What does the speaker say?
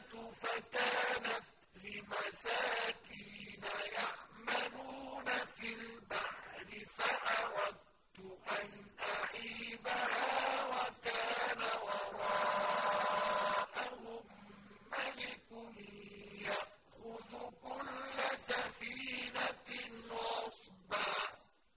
فكانت